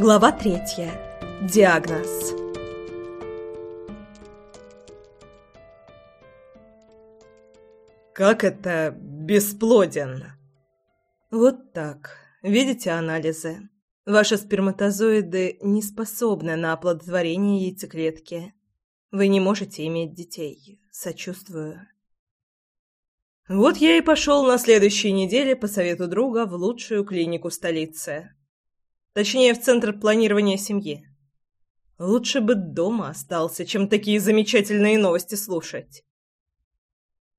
Глава третья. Диагноз. Как это бесплоден? Вот так. Видите анализы? Ваши сперматозоиды не способны на оплодотворение яйцеклетки. Вы не можете иметь детей. Сочувствую. Вот я и пошел на следующей неделе по совету друга в лучшую клинику столицы. Точнее, в Центр планирования семьи. Лучше бы дома остался, чем такие замечательные новости слушать.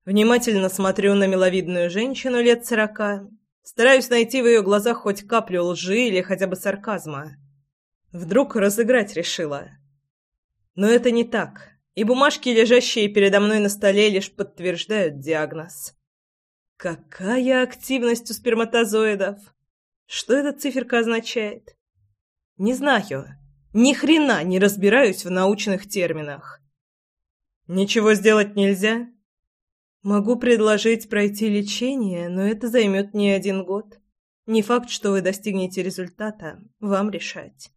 Внимательно смотрю на миловидную женщину лет сорока. Стараюсь найти в ее глазах хоть каплю лжи или хотя бы сарказма. Вдруг разыграть решила. Но это не так, и бумажки, лежащие передо мной на столе, лишь подтверждают диагноз. Какая активность у сперматозоидов! Что эта циферка означает? Не знаю. Ни хрена не разбираюсь в научных терминах. Ничего сделать нельзя? Могу предложить пройти лечение, но это займет не один год. Не факт, что вы достигнете результата. Вам решать.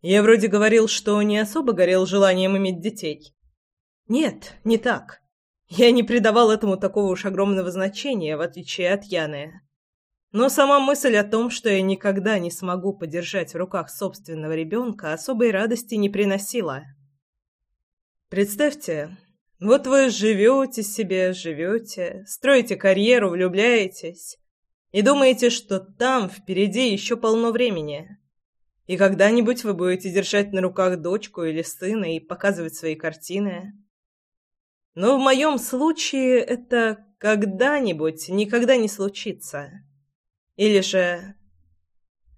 Я вроде говорил, что не особо горел желанием иметь детей. Нет, не так. Я не придавал этому такого уж огромного значения, в отличие от Яны. Но сама мысль о том, что я никогда не смогу подержать в руках собственного ребенка, особой радости не приносила. Представьте, вот вы живете себе, живете, строите карьеру, влюбляетесь и думаете, что там впереди еще полно времени. И когда-нибудь вы будете держать на руках дочку или сына и показывать свои картины. Но в моем случае это когда-нибудь никогда не случится. Или же...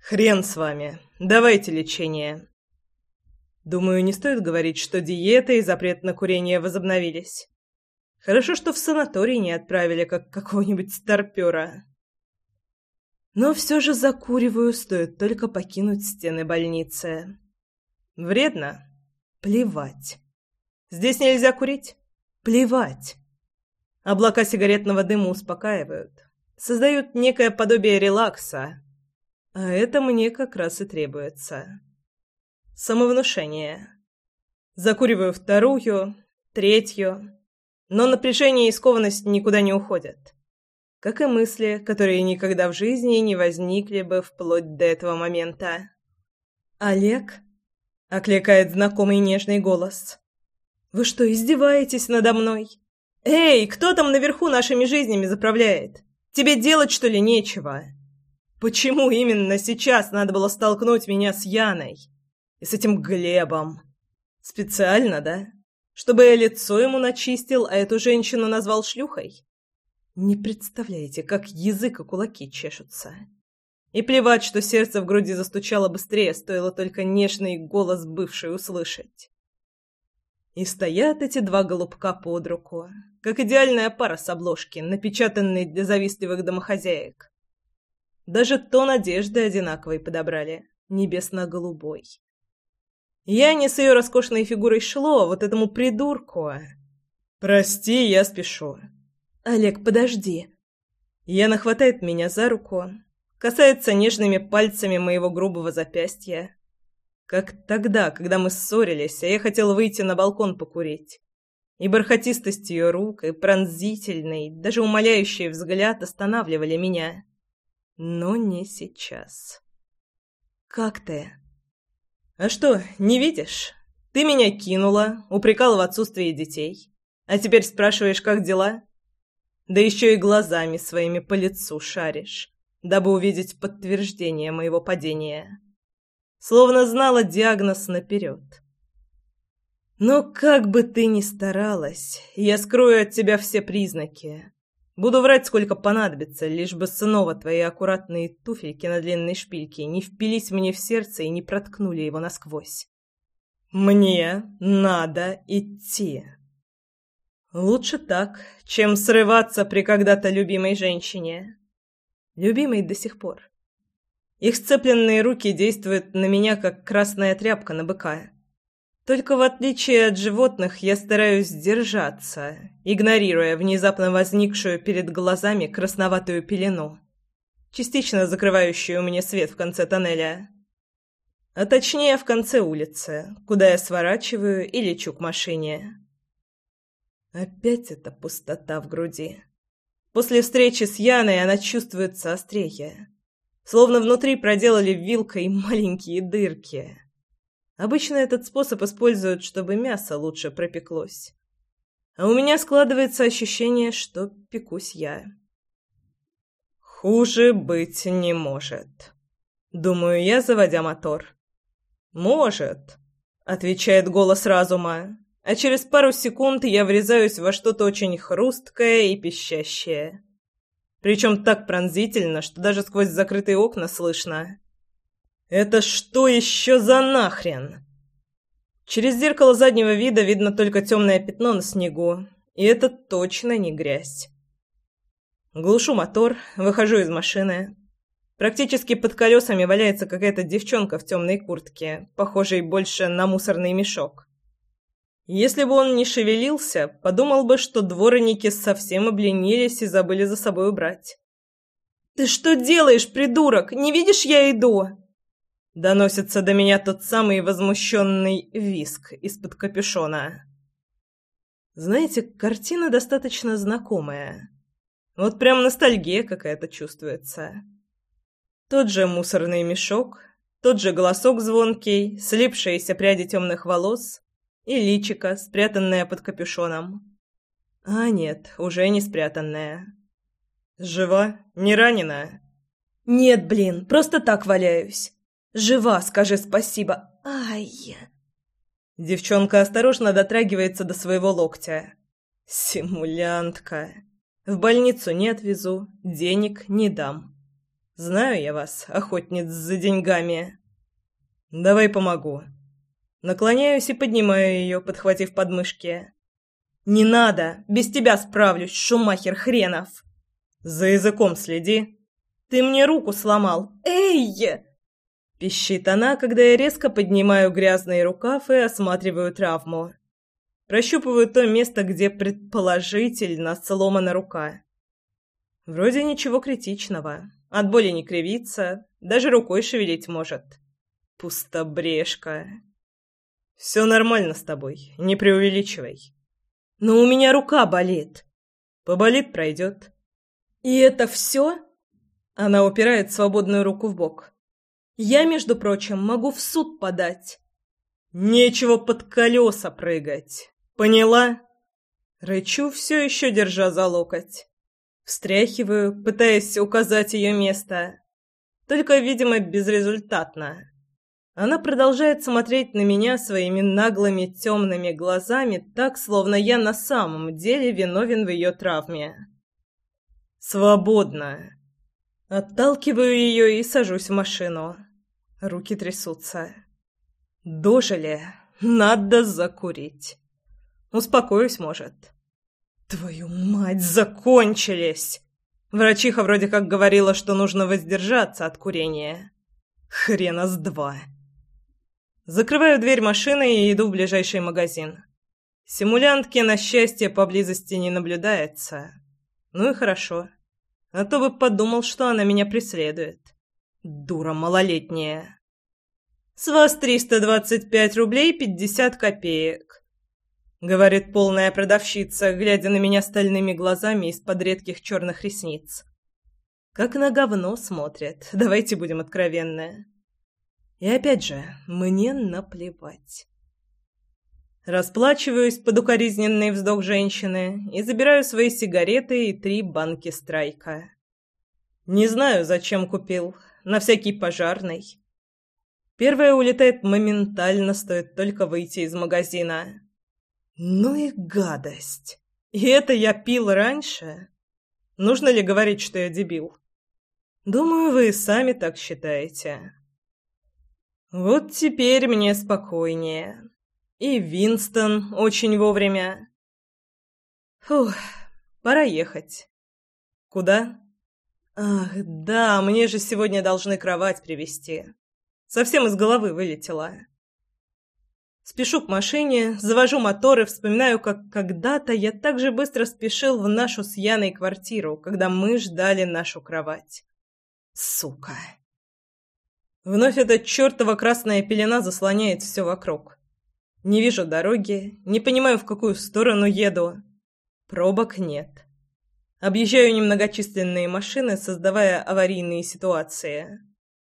Хрен с вами. Давайте лечение. Думаю, не стоит говорить, что диета и запрет на курение возобновились. Хорошо, что в санаторий не отправили, как какого-нибудь старпера. Но все же закуриваю, стоит только покинуть стены больницы. Вредно? Плевать. Здесь нельзя курить? Плевать. Облака сигаретного дыма успокаивают создают некое подобие релакса. А это мне как раз и требуется. Самовнушение. Закуриваю вторую, третью, но напряжение и скованность никуда не уходят. Как и мысли, которые никогда в жизни не возникли бы вплоть до этого момента. «Олег?» — окликает знакомый нежный голос. «Вы что, издеваетесь надо мной? Эй, кто там наверху нашими жизнями заправляет? Тебе делать, что ли, нечего? Почему именно сейчас надо было столкнуть меня с Яной? И с этим Глебом? Специально, да? Чтобы я лицо ему начистил, а эту женщину назвал шлюхой? Не представляете, как язык и кулаки чешутся. И плевать, что сердце в груди застучало быстрее, стоило только нежный голос бывшей услышать. И стоят эти два голубка под руку, как идеальная пара с обложки, напечатанной для завистливых домохозяек. Даже тон одежды одинаковый подобрали, небесно-голубой. Я не с ее роскошной фигурой шло, а вот этому придурку. «Прости, я спешу». «Олег, подожди». Яна хватает меня за руку, касается нежными пальцами моего грубого запястья. Как тогда, когда мы ссорились, а я хотел выйти на балкон покурить. И бархатистость ее рук, и пронзительный, даже умоляющий взгляд останавливали меня. Но не сейчас. «Как ты?» «А что, не видишь? Ты меня кинула, упрекала в отсутствии детей. А теперь спрашиваешь, как дела? Да еще и глазами своими по лицу шаришь, дабы увидеть подтверждение моего падения. Словно знала диагноз наперед». Но как бы ты ни старалась, я скрою от тебя все признаки. Буду врать, сколько понадобится, лишь бы снова твои аккуратные туфельки на длинной шпильке не впились мне в сердце и не проткнули его насквозь. Мне надо идти. Лучше так, чем срываться при когда-то любимой женщине. Любимой до сих пор. Их сцепленные руки действуют на меня, как красная тряпка на быка. Только в отличие от животных я стараюсь держаться, игнорируя внезапно возникшую перед глазами красноватую пелену, частично закрывающую мне свет в конце тоннеля. А точнее, в конце улицы, куда я сворачиваю и лечу к машине. Опять эта пустота в груди. После встречи с Яной она чувствуется острее. Словно внутри проделали вилкой маленькие дырки. Обычно этот способ используют, чтобы мясо лучше пропеклось. А у меня складывается ощущение, что пекусь я. Хуже быть не может. Думаю я, заводя мотор. «Может», — отвечает голос разума а через пару секунд я врезаюсь во что-то очень хрусткое и пищащее. Причем так пронзительно, что даже сквозь закрытые окна слышно. «Это что еще за нахрен?» Через зеркало заднего вида видно только темное пятно на снегу, и это точно не грязь. Глушу мотор, выхожу из машины. Практически под колесами валяется какая-то девчонка в темной куртке, похожей больше на мусорный мешок. Если бы он не шевелился, подумал бы, что дворники совсем обленились и забыли за собой убрать. «Ты что делаешь, придурок? Не видишь, я иду!» Доносится до меня тот самый возмущенный виск из-под капюшона. Знаете, картина достаточно знакомая. Вот прям ностальгия какая-то чувствуется. Тот же мусорный мешок, тот же голосок звонкий, слипшиеся пряди темных волос, и личико, спрятанное под капюшоном. А нет, уже не спрятанное. Жива? Не ранена? Нет, блин, просто так валяюсь. Жива, скажи спасибо. Ай. Девчонка осторожно дотрагивается до своего локтя. Симулянтка. В больницу не отвезу, денег не дам. Знаю я вас, охотниц за деньгами. Давай помогу. Наклоняюсь и поднимаю ее, подхватив подмышки. «Не надо! Без тебя справлюсь, шумахер хренов!» «За языком следи!» «Ты мне руку сломал! Эй!» Пищит она, когда я резко поднимаю грязный рукав и осматриваю травму. Прощупываю то место, где предположительно сломана рука. Вроде ничего критичного. От боли не кривится, даже рукой шевелить может. Пустобрежка. «Все нормально с тобой, не преувеличивай». «Но у меня рука болит». «Поболит, пройдет». «И это все?» Она упирает свободную руку в бок. «Я, между прочим, могу в суд подать». «Нечего под колеса прыгать. Поняла?» Рычу, все еще держа за локоть. Встряхиваю, пытаясь указать ее место. Только, видимо, безрезультатно. Она продолжает смотреть на меня своими наглыми темными глазами, так, словно я на самом деле виновен в ее травме. «Свободно!» Отталкиваю ее и сажусь в машину. Руки трясутся. «Дожили. Надо закурить. Успокоюсь, может». «Твою мать, закончились!» Врачиха вроде как говорила, что нужно воздержаться от курения. Хрена с два. Закрываю дверь машины и иду в ближайший магазин. Симулянтки, на счастье, поблизости не наблюдается. Ну и хорошо. А то бы подумал, что она меня преследует. Дура малолетняя. «С вас триста двадцать пять рублей пятьдесят копеек», — говорит полная продавщица, глядя на меня стальными глазами из-под редких черных ресниц. «Как на говно смотрит, давайте будем откровенны». И опять же, мне наплевать. Расплачиваюсь под укоризненный вздох женщины и забираю свои сигареты и три банки страйка. Не знаю, зачем купил. На всякий пожарный. Первая улетает моментально, стоит только выйти из магазина. Ну и гадость. И это я пил раньше? Нужно ли говорить, что я дебил? Думаю, вы сами так считаете. Вот теперь мне спокойнее. И Винстон очень вовремя. Фух, пора ехать. Куда? Ах, да, мне же сегодня должны кровать привезти. Совсем из головы вылетела. Спешу к машине, завожу мотор и вспоминаю, как когда-то я так же быстро спешил в нашу с Яной квартиру, когда мы ждали нашу кровать. Сука. Вновь эта чертова красная пелена заслоняет все вокруг. Не вижу дороги, не понимаю, в какую сторону еду. Пробок нет. Объезжаю немногочисленные машины, создавая аварийные ситуации.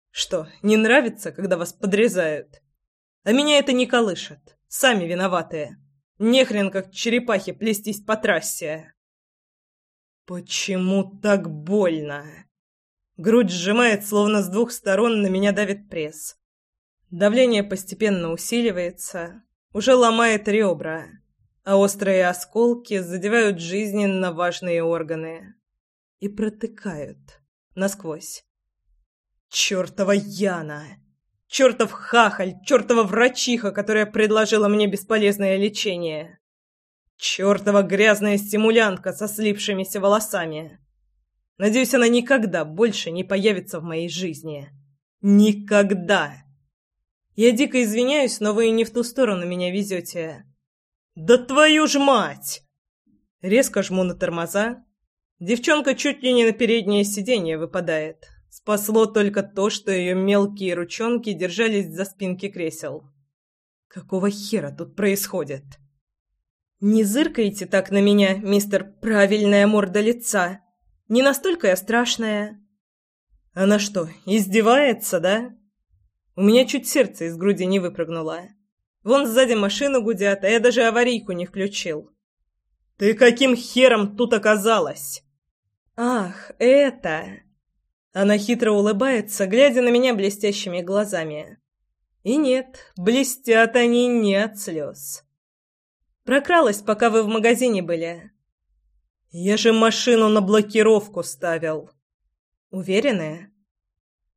Что, не нравится, когда вас подрезают? А меня это не колышет. Сами виноватые. Нехрен как черепахи плестись по трассе. Почему так больно? Грудь сжимает, словно с двух сторон на меня давит пресс. Давление постепенно усиливается, уже ломает ребра а острые осколки задевают жизненно важные органы и протыкают насквозь. Чёртова Яна! Чёртов хахаль! Чёртова врачиха, которая предложила мне бесполезное лечение! Чёртова грязная стимулянтка со слипшимися волосами! Надеюсь, она никогда больше не появится в моей жизни. Никогда! Я дико извиняюсь, но вы не в ту сторону меня везете. «Да твою ж мать!» Резко жму на тормоза. Девчонка чуть ли не на переднее сиденье выпадает. Спасло только то, что ее мелкие ручонки держались за спинки кресел. Какого хера тут происходит? Не зыркайте так на меня, мистер правильная морда лица. Не настолько я страшная. Она что, издевается, да? У меня чуть сердце из груди не выпрыгнуло. Вон сзади машины гудят, а я даже аварийку не включил. Ты каким хером тут оказалась? Ах, это... Она хитро улыбается, глядя на меня блестящими глазами. И нет, блестят они не от слез. Прокралась, пока вы в магазине были. Я же машину на блокировку ставил. Уверены?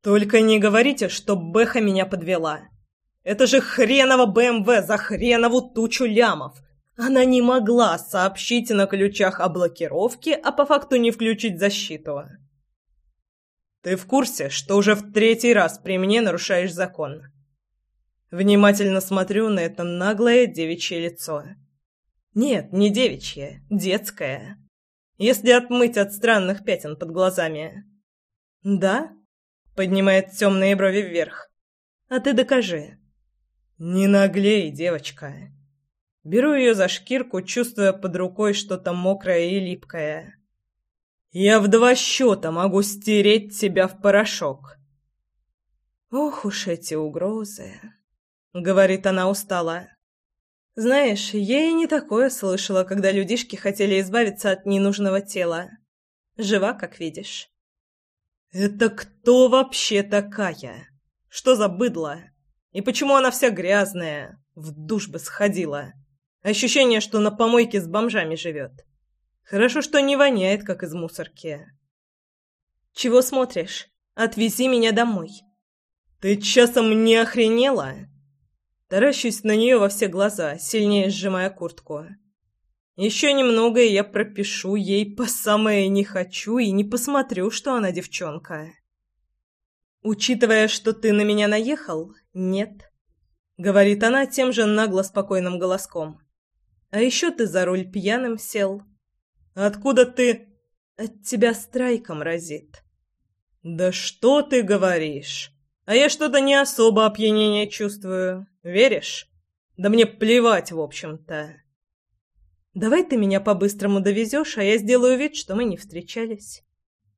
Только не говорите, что Бэха меня подвела. Это же хреново БМВ за хренову тучу лямов. Она не могла сообщить на ключах о блокировке, а по факту не включить защиту. Ты в курсе, что уже в третий раз при мне нарушаешь закон? Внимательно смотрю на это наглое девичье лицо. Нет, не девичье, детское. Если отмыть от странных пятен под глазами. Да? Поднимает темные брови вверх. А ты докажи. «Не наглей, девочка!» Беру ее за шкирку, чувствуя под рукой что-то мокрое и липкое. «Я в два счета могу стереть тебя в порошок!» «Ох уж эти угрозы!» — говорит она устало. «Знаешь, я и не такое слышала, когда людишки хотели избавиться от ненужного тела. Жива, как видишь». «Это кто вообще такая? Что за быдло?» И почему она вся грязная? В душ бы сходила. Ощущение, что на помойке с бомжами живет. Хорошо, что не воняет, как из мусорки. Чего смотришь? Отвези меня домой. Ты часом не охренела? Таращусь на нее во все глаза, сильнее сжимая куртку. Еще немного, и я пропишу ей по самое не хочу и не посмотрю, что она девчонка. Учитывая, что ты на меня наехал, нет, говорит она тем же нагло спокойным голоском. А еще ты за руль пьяным сел. Откуда ты? От тебя страйком разит. Да что ты говоришь? А я что-то не особо опьянение чувствую. Веришь? Да мне плевать, в общем-то. Давай ты меня по-быстрому довезешь, а я сделаю вид, что мы не встречались,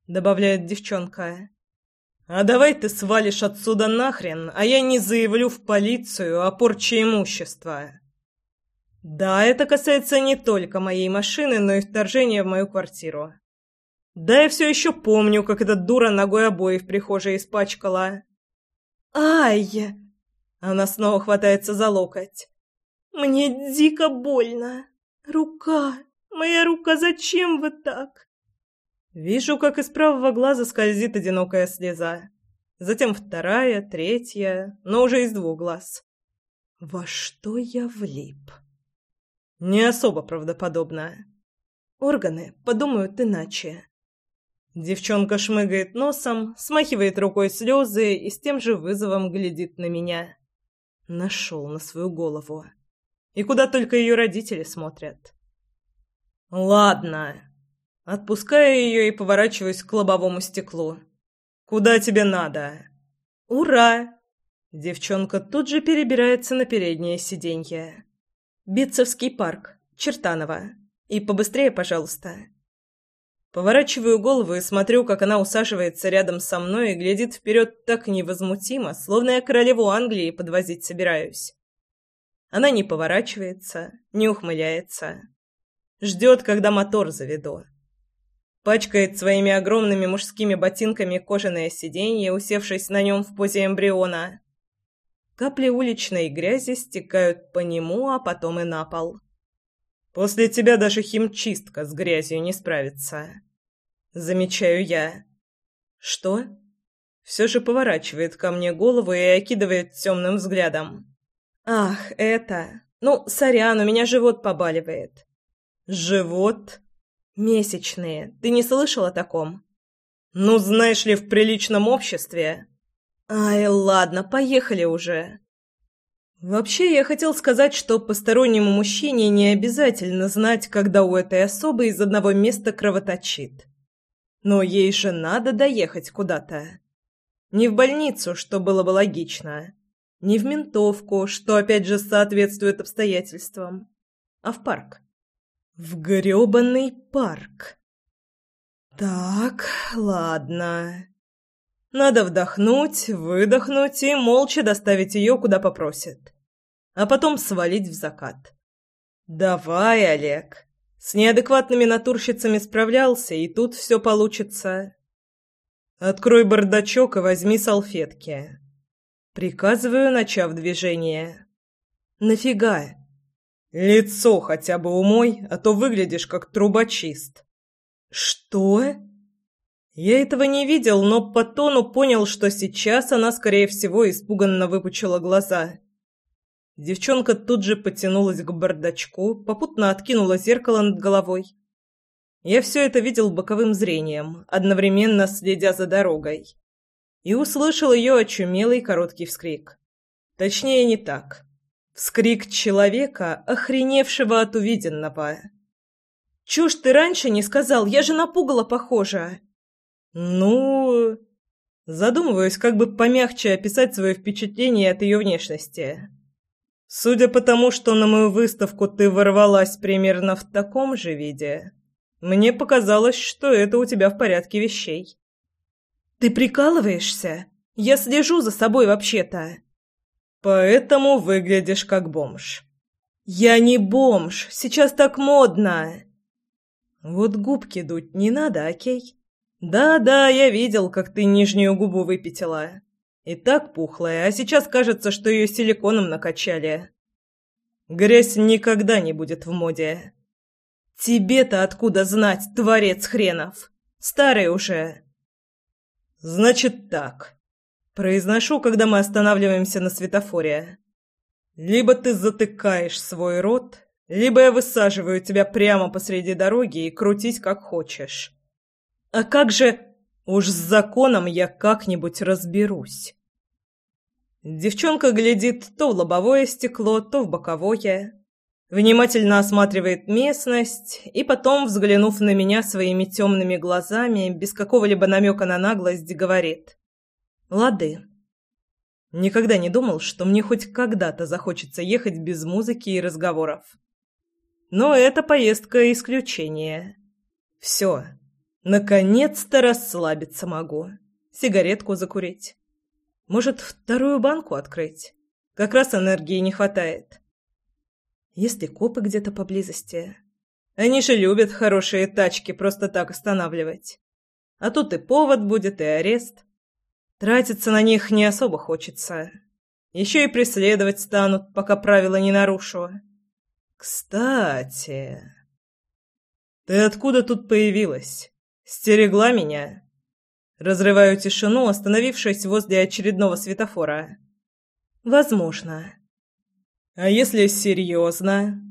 добавляет девчонка. «А давай ты свалишь отсюда нахрен, а я не заявлю в полицию о порче имущества». «Да, это касается не только моей машины, но и вторжения в мою квартиру. Да, я все еще помню, как эта дура ногой обои в прихожей испачкала». «Ай!» Она снова хватается за локоть. «Мне дико больно. Рука! Моя рука, зачем вы так?» Вижу, как из правого глаза скользит одинокая слеза. Затем вторая, третья, но уже из двух глаз. Во что я влип? Не особо правдоподобно. Органы подумают иначе. Девчонка шмыгает носом, смахивает рукой слезы и с тем же вызовом глядит на меня. Нашел на свою голову. И куда только ее родители смотрят. «Ладно», Отпускаю ее и поворачиваюсь к лобовому стеклу. «Куда тебе надо?» «Ура!» Девчонка тут же перебирается на переднее сиденье. «Битцевский парк, Чертаново. И побыстрее, пожалуйста». Поворачиваю голову и смотрю, как она усаживается рядом со мной и глядит вперед так невозмутимо, словно я королеву Англии подвозить собираюсь. Она не поворачивается, не ухмыляется. Ждет, когда мотор заведу. Пачкает своими огромными мужскими ботинками кожаное сиденье, усевшись на нем в позе эмбриона. Капли уличной грязи стекают по нему, а потом и на пол. После тебя даже химчистка с грязью не справится. Замечаю я. Что? Все же поворачивает ко мне голову и окидывает темным взглядом. Ах, это... Ну, сорян, у меня живот побаливает. Живот? Месячные. Ты не слышал о таком? Ну, знаешь ли, в приличном обществе... Ай, ладно, поехали уже. Вообще, я хотел сказать, что постороннему мужчине не обязательно знать, когда у этой особы из одного места кровоточит. Но ей же надо доехать куда-то. Не в больницу, что было бы логично. Не в ментовку, что опять же соответствует обстоятельствам. А в парк. В грёбаный парк. Так, ладно. Надо вдохнуть, выдохнуть и молча доставить ее, куда попросит. А потом свалить в закат. «Давай, Олег!» С неадекватными натурщицами справлялся, и тут все получится. «Открой бардачок и возьми салфетки». Приказываю, начав движение. «Нафига?» «Лицо хотя бы умой, а то выглядишь как трубочист». «Что?» Я этого не видел, но по тону понял, что сейчас она, скорее всего, испуганно выпучила глаза. Девчонка тут же потянулась к бардачку, попутно откинула зеркало над головой. Я все это видел боковым зрением, одновременно следя за дорогой. И услышал ее очумелый короткий вскрик. Точнее, не так. Вскрик человека, охреневшего от увиденного. «Чушь ты раньше не сказал, я же напугала похоже!» «Ну...» Задумываюсь, как бы помягче описать свое впечатление от ее внешности. Судя по тому, что на мою выставку ты ворвалась примерно в таком же виде, мне показалось, что это у тебя в порядке вещей. Ты прикалываешься? Я слежу за собой вообще-то. Поэтому выглядишь как бомж. Я не бомж, сейчас так модно. Вот губки дуть не надо, окей? «Да-да, я видел, как ты нижнюю губу выпятила. И так пухлая, а сейчас кажется, что ее силиконом накачали. Грязь никогда не будет в моде». «Тебе-то откуда знать, творец хренов? Старый уже». «Значит так», — произношу, когда мы останавливаемся на светофоре. «Либо ты затыкаешь свой рот, либо я высаживаю тебя прямо посреди дороги и крутись как хочешь». А как же... Уж с законом я как-нибудь разберусь. Девчонка глядит то в лобовое стекло, то в боковое. Внимательно осматривает местность и потом, взглянув на меня своими темными глазами, без какого-либо намека на наглость, говорит. «Лады». Никогда не думал, что мне хоть когда-то захочется ехать без музыки и разговоров. Но эта поездка – исключение. Все. Наконец-то расслабиться могу. Сигаретку закурить. Может, вторую банку открыть? Как раз энергии не хватает. Если копы где-то поблизости. Они же любят хорошие тачки просто так останавливать. А тут и повод будет, и арест. Тратиться на них не особо хочется. Еще и преследовать станут, пока правила не нарушу. Кстати... Ты откуда тут появилась? Стерегла меня. Разрываю тишину, остановившись возле очередного светофора. Возможно. А если серьезно?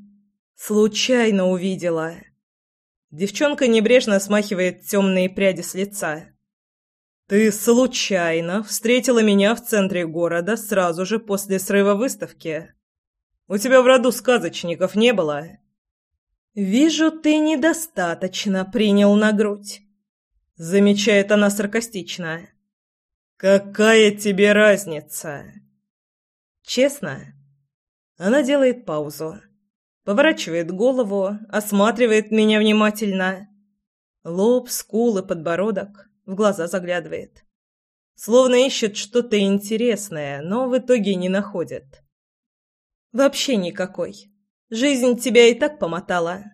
Случайно увидела. Девчонка небрежно смахивает темные пряди с лица. Ты случайно встретила меня в центре города сразу же после срыва выставки. У тебя в роду сказочников не было. Вижу, ты недостаточно принял на грудь. Замечает она саркастично. «Какая тебе разница?» «Честно?» Она делает паузу, поворачивает голову, осматривает меня внимательно. Лоб, скулы, подбородок, в глаза заглядывает. Словно ищет что-то интересное, но в итоге не находит. «Вообще никакой. Жизнь тебя и так помотала».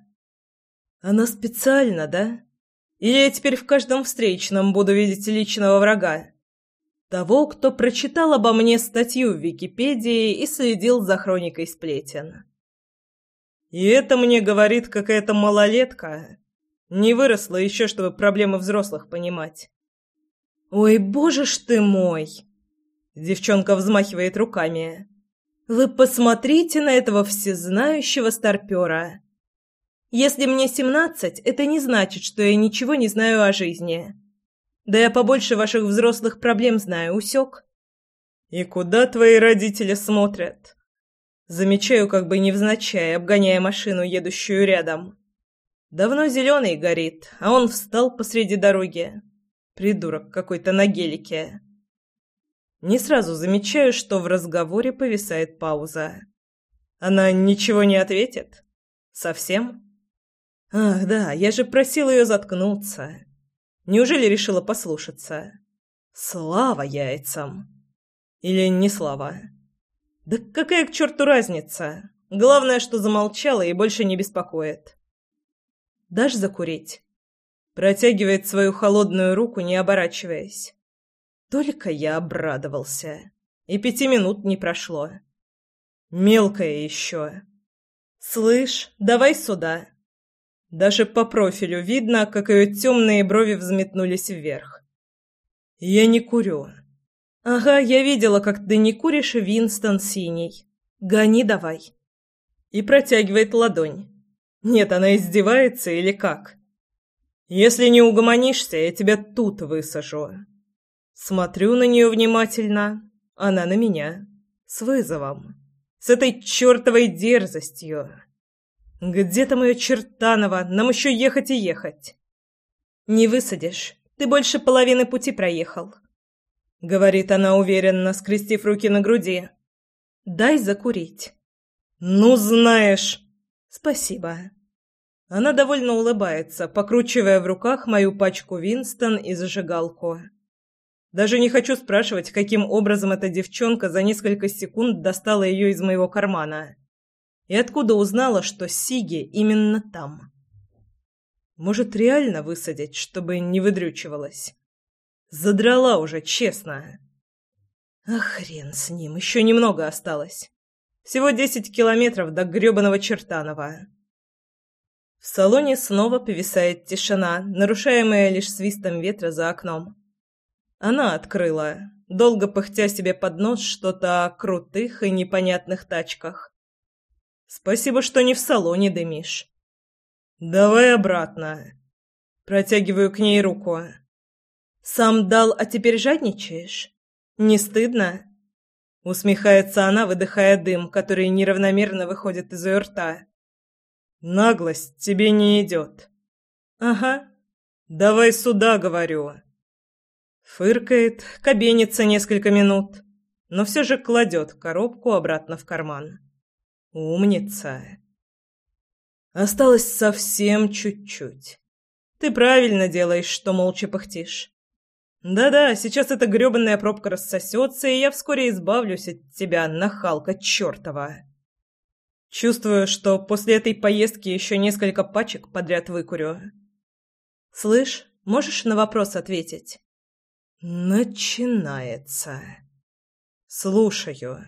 «Она специально, да? Или я теперь в каждом встречном буду видеть личного врага?» Того, кто прочитал обо мне статью в Википедии и следил за хроникой сплетен. И это мне говорит какая-то малолетка. Не выросла еще, чтобы проблемы взрослых понимать. «Ой, боже ж ты мой!» Девчонка взмахивает руками. «Вы посмотрите на этого всезнающего старпера. Если мне семнадцать, это не значит, что я ничего не знаю о жизни. Да я побольше ваших взрослых проблем знаю, усек. И куда твои родители смотрят? Замечаю, как бы невзначай, обгоняя машину, едущую рядом. Давно зеленый горит, а он встал посреди дороги. Придурок какой-то на гелике. Не сразу замечаю, что в разговоре повисает пауза. Она ничего не ответит? Совсем? Ах, да, я же просил ее заткнуться. Неужели решила послушаться? Слава яйцам! Или не слава? Да какая к черту разница? Главное, что замолчала и больше не беспокоит. Дашь закурить? Протягивает свою холодную руку, не оборачиваясь. Только я обрадовался. И пяти минут не прошло. Мелкая еще. «Слышь, давай сюда!» Даже по профилю видно, как ее темные брови взметнулись вверх. «Я не курю». «Ага, я видела, как ты не куришь, Винстон синий. Гони давай». И протягивает ладонь. Нет, она издевается или как? «Если не угомонишься, я тебя тут высажу». Смотрю на нее внимательно. Она на меня. С вызовом. С этой чертовой дерзостью. «Где там ее чертанова? Нам еще ехать и ехать!» «Не высадишь. Ты больше половины пути проехал», — говорит она уверенно, скрестив руки на груди. «Дай закурить». «Ну, знаешь...» «Спасибо». Она довольно улыбается, покручивая в руках мою пачку Винстон и зажигалку. Даже не хочу спрашивать, каким образом эта девчонка за несколько секунд достала ее из моего кармана. И откуда узнала, что Сиги именно там? Может, реально высадить, чтобы не выдрючивалась? Задрала уже, честно. Ах, хрен с ним, еще немного осталось. Всего десять километров до грёбаного Чертанова. В салоне снова повисает тишина, нарушаемая лишь свистом ветра за окном. Она открыла, долго пыхтя себе под нос что-то о крутых и непонятных тачках. Спасибо, что не в салоне дымишь. Давай обратно. Протягиваю к ней руку. Сам дал, а теперь жадничаешь? Не стыдно? Усмехается она, выдыхая дым, который неравномерно выходит из ее рта. Наглость тебе не идет. Ага. Давай сюда, говорю. Фыркает, кабенится несколько минут, но все же кладет коробку обратно в карман. Умница. Осталось совсем чуть-чуть. Ты правильно делаешь, что молча пыхтишь. Да-да, сейчас эта грёбаная пробка рассосется, и я вскоре избавлюсь от тебя, нахалка чёртова. Чувствую, что после этой поездки еще несколько пачек подряд выкурю. Слышь, можешь на вопрос ответить? Начинается. Слушаю.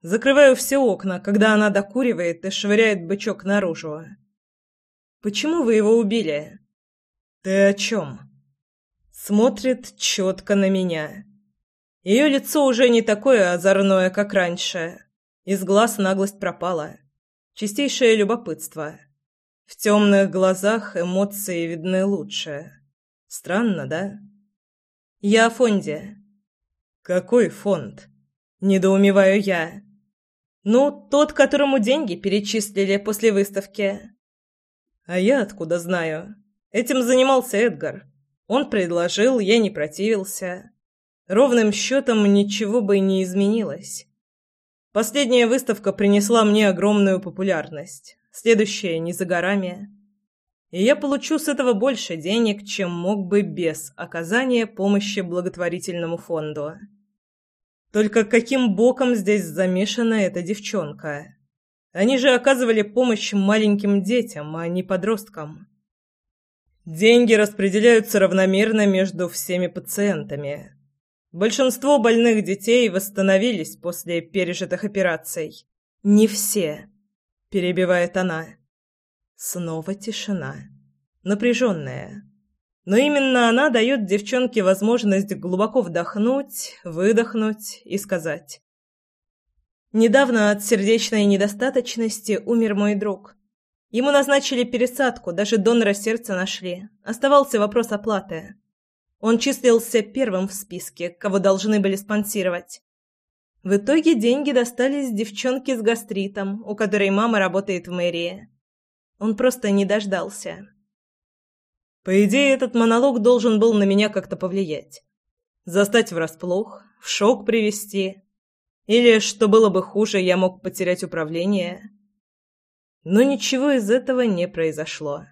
Закрываю все окна, когда она докуривает и швыряет бычок наружу. «Почему вы его убили?» «Ты о чем?» Смотрит четко на меня. Ее лицо уже не такое озорное, как раньше. Из глаз наглость пропала. Чистейшее любопытство. В темных глазах эмоции видны лучше. Странно, да? Я о фонде. Какой фонд? Недоумеваю я. Ну, тот, которому деньги перечислили после выставки. А я откуда знаю? Этим занимался Эдгар. Он предложил, я не противился. ровным счетом ничего бы не изменилось. Последняя выставка принесла мне огромную популярность, следующая не за горами. И я получу с этого больше денег, чем мог бы без оказания помощи благотворительному фонду. Только каким боком здесь замешана эта девчонка? Они же оказывали помощь маленьким детям, а не подросткам. Деньги распределяются равномерно между всеми пациентами. Большинство больных детей восстановились после пережитых операций. Не все, перебивает она. Снова тишина. Напряженная. Но именно она дает девчонке возможность глубоко вдохнуть, выдохнуть и сказать. «Недавно от сердечной недостаточности умер мой друг. Ему назначили пересадку, даже донора сердца нашли. Оставался вопрос оплаты. Он числился первым в списке, кого должны были спонсировать. В итоге деньги достались девчонке с гастритом, у которой мама работает в мэрии. Он просто не дождался. По идее, этот монолог должен был на меня как-то повлиять. Застать врасплох, в шок привести. Или, что было бы хуже, я мог потерять управление. Но ничего из этого не произошло.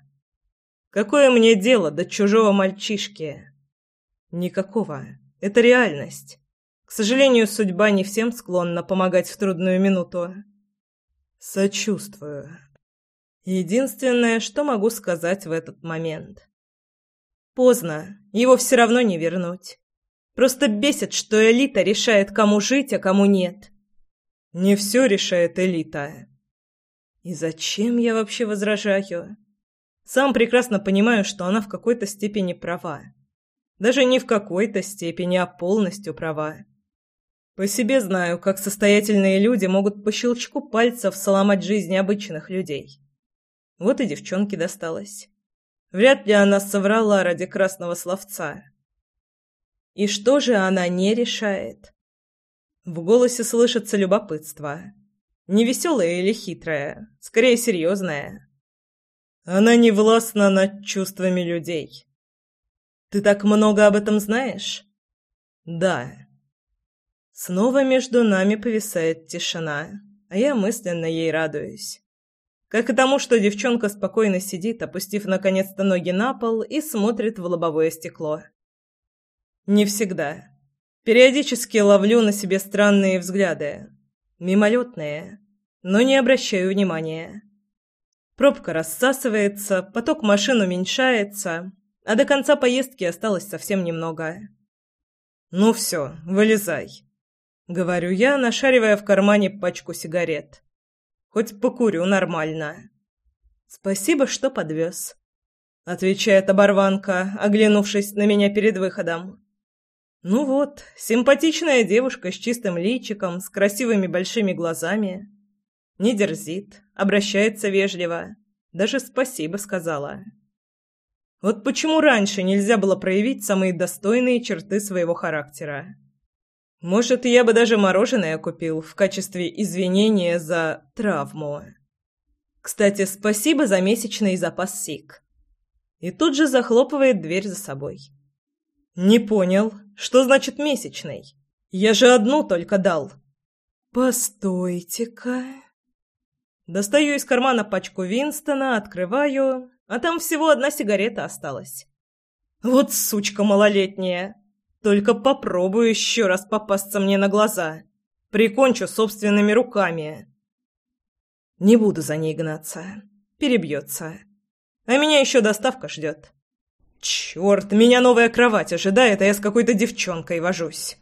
Какое мне дело до чужого мальчишки? Никакого. Это реальность. К сожалению, судьба не всем склонна помогать в трудную минуту. Сочувствую. Единственное, что могу сказать в этот момент. Поздно, его все равно не вернуть. Просто бесит, что элита решает, кому жить, а кому нет. Не все решает элита. И зачем я вообще возражаю? Сам прекрасно понимаю, что она в какой-то степени права. Даже не в какой-то степени, а полностью права. По себе знаю, как состоятельные люди могут по щелчку пальцев сломать жизни обычных людей. Вот и девчонке досталось. Вряд ли она соврала ради красного словца. И что же она не решает? В голосе слышится любопытство. Не веселое или хитрое, скорее серьезное. Она не властна над чувствами людей. Ты так много об этом знаешь? Да. Снова между нами повисает тишина, а я мысленно ей радуюсь. Как и тому, что девчонка спокойно сидит, опустив наконец-то ноги на пол и смотрит в лобовое стекло. Не всегда. Периодически ловлю на себе странные взгляды. Мимолетные, но не обращаю внимания. Пробка рассасывается, поток машин уменьшается, а до конца поездки осталось совсем немного. «Ну все, вылезай», — говорю я, нашаривая в кармане пачку сигарет. Хоть покурю нормально. Спасибо, что подвез. Отвечает оборванка, оглянувшись на меня перед выходом. Ну вот, симпатичная девушка с чистым личиком, с красивыми большими глазами. Не дерзит, обращается вежливо. Даже спасибо сказала. Вот почему раньше нельзя было проявить самые достойные черты своего характера. Может, я бы даже мороженое купил в качестве извинения за травму. Кстати, спасибо за месячный запас СИК. И тут же захлопывает дверь за собой. Не понял, что значит месячный? Я же одну только дал. Постойте-ка. Достаю из кармана пачку Винстона, открываю, а там всего одна сигарета осталась. Вот сучка малолетняя. Только попробую еще раз попасться мне на глаза. Прикончу собственными руками. Не буду за ней гнаться. Перебьется. А меня еще доставка ждет. Черт, меня новая кровать ожидает, а я с какой-то девчонкой вожусь.